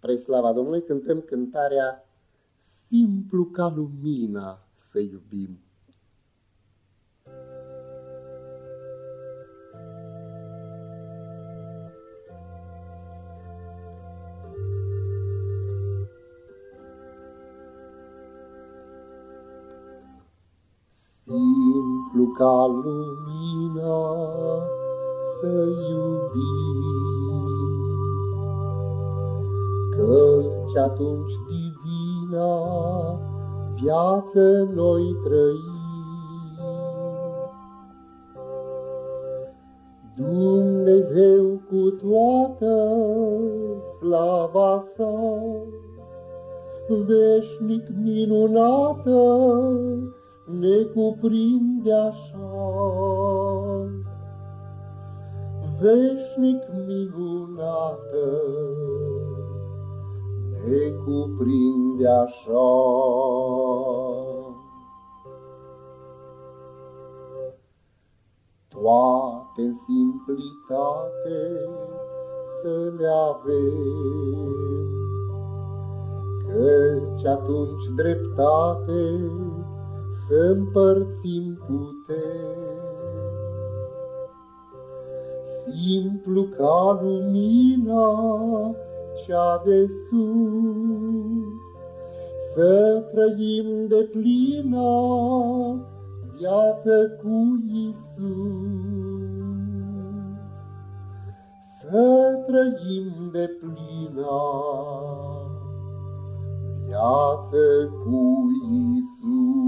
Spre slava Domnului cântăm cântarea Simplu ca lumina să iubim. Simplu ca lumina să iubim, Căci atunci divina viață noi trăim. Dumnezeu cu toată slava sa, veșnic minunată, ne cuprinde așa. Veșnic minunată, ne cuprinde așa. Toate în simplitate să le avem, Căci atunci dreptate să împărțim putem. Simplu ca lumina cea de sus, să trăim de plină viață cu Isus. Să trăim de plină viață cu Isus.